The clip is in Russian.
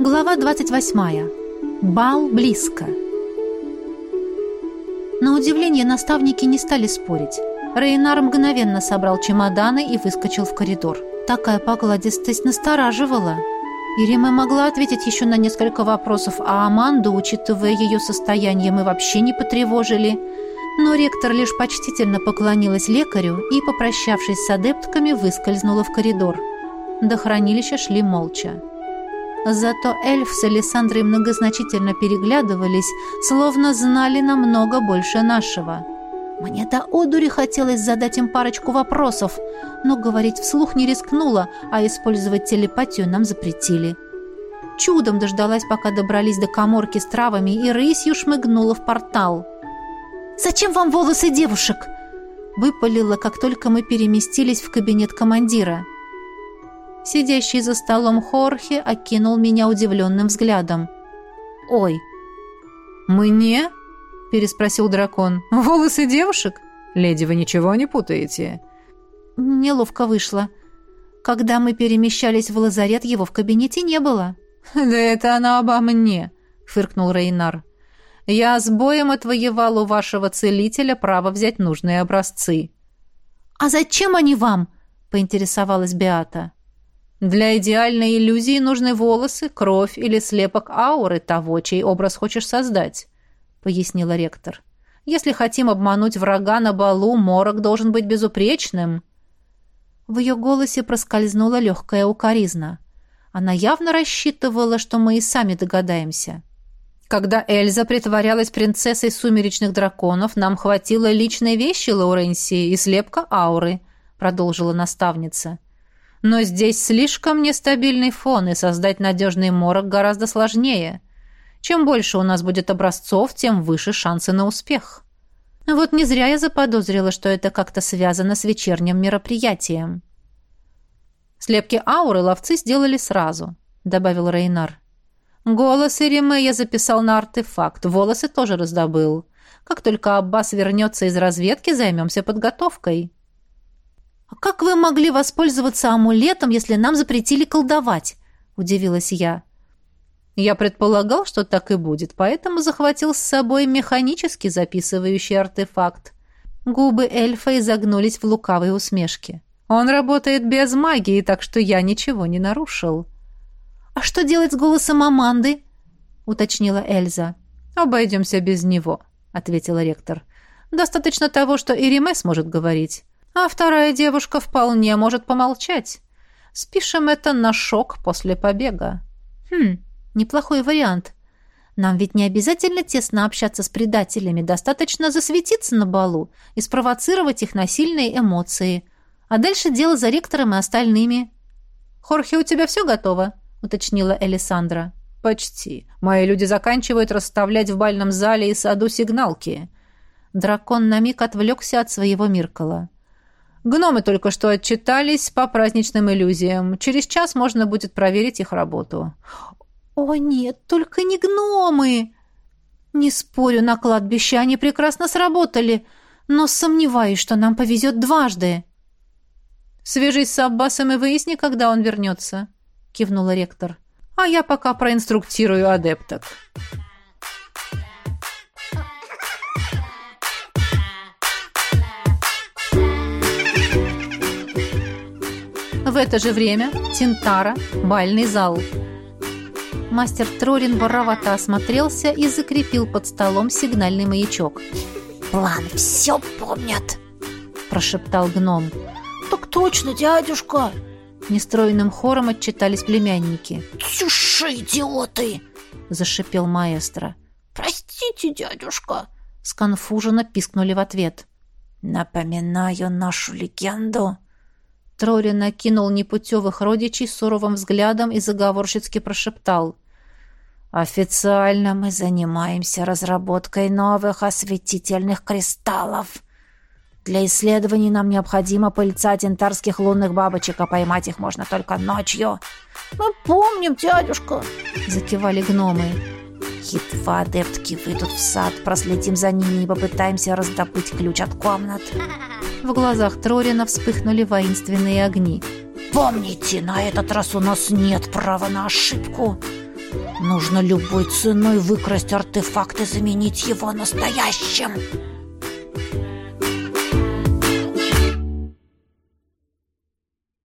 Глава 28. Бал близко. На удивление наставники не стали спорить. Рейнар мгновенно собрал чемоданы и выскочил в коридор. Такая покладистость настораживала. Ирима могла ответить еще на несколько вопросов, а Аманду, учитывая ее состояние, мы вообще не потревожили. Но ректор лишь почтительно поклонилась лекарю и, попрощавшись с адептками, выскользнула в коридор. До хранилища шли молча. Зато эльф с Александрой многозначительно переглядывались, словно знали намного больше нашего. Мне до одури хотелось задать им парочку вопросов, но говорить вслух не рискнула, а использовать телепатию нам запретили. Чудом дождалась, пока добрались до коморки с травами, и рысью шмыгнула в портал. «Зачем вам волосы девушек?» Выпалила, как только мы переместились в кабинет командира. Сидящий за столом Хорхе окинул меня удивленным взглядом. «Ой!» «Мне?» — переспросил дракон. «Волосы девушек? Леди, вы ничего не путаете?» Неловко вышло. Когда мы перемещались в лазарет, его в кабинете не было. «Да это она обо мне!» — фыркнул Рейнар. «Я с боем отвоевал у вашего целителя право взять нужные образцы». «А зачем они вам?» — поинтересовалась Беата. Для идеальной иллюзии нужны волосы, кровь или слепок ауры того, чей образ хочешь создать, пояснила ректор. Если хотим обмануть врага на балу, морок должен быть безупречным. В ее голосе проскользнула легкая укоризна. Она явно рассчитывала, что мы и сами догадаемся. Когда Эльза притворялась принцессой сумеречных драконов, нам хватило личной вещи Лауренсии и слепка ауры, продолжила наставница. — но здесь слишком нестабильный фон, и создать надежный морок гораздо сложнее. Чем больше у нас будет образцов, тем выше шансы на успех. Вот не зря я заподозрила, что это как-то связано с вечерним мероприятием. Слепки ауры ловцы сделали сразу, добавил Рейнар. Голос Ириме я записал на артефакт, волосы тоже раздобыл. Как только Аббас вернется из разведки, займемся подготовкой. «А как вы могли воспользоваться амулетом, если нам запретили колдовать?» — удивилась я. Я предполагал, что так и будет, поэтому захватил с собой механически записывающий артефакт. Губы эльфа изогнулись в лукавой усмешке. Он работает без магии, так что я ничего не нарушил. «А что делать с голосом Аманды?» — уточнила Эльза. «Обойдемся без него», — ответила ректор. «Достаточно того, что Ириме сможет говорить а вторая девушка вполне может помолчать. Спишем это на шок после побега. Хм, неплохой вариант. Нам ведь не обязательно тесно общаться с предателями, достаточно засветиться на балу и спровоцировать их на сильные эмоции. А дальше дело за ректором и остальными. «Хорхе, у тебя все готово?» — уточнила Элисандра. «Почти. Мои люди заканчивают расставлять в бальном зале и саду сигналки». Дракон на миг отвлекся от своего Миркала. Гномы только что отчитались по праздничным иллюзиям. Через час можно будет проверить их работу. О нет, только не гномы. Не спорю, на кладбище они прекрасно сработали, но сомневаюсь, что нам повезет дважды. Свяжись с Аббасом и выясни, когда он вернется, кивнула ректор. А я пока проинструктирую адепток. В это же время Тинтара, бальный зал. Мастер Трорин воровато осмотрелся и закрепил под столом сигнальный маячок. «План все помнят», – прошептал гном. «Так точно, дядюшка!» Нестроенным хором отчитались племянники. «Тише, идиоты!» – зашипел маэстро. «Простите, дядюшка!» – сконфуженно пискнули в ответ. «Напоминаю нашу легенду», Трори накинул непутевых родичей суровым взглядом и заговорщицки прошептал. «Официально мы занимаемся разработкой новых осветительных кристаллов. Для исследований нам необходимо пыльцать интарских лунных бабочек, а поймать их можно только ночью». «Мы помним, дядюшка!» — закивали гномы. Едва адептки выйдут в сад, проследим за ними и попытаемся раздобыть ключ от комнат. В глазах Трорина вспыхнули воинственные огни. «Помните, на этот раз у нас нет права на ошибку!» Нужно любой ценой выкрасть артефакт и заменить его настоящим.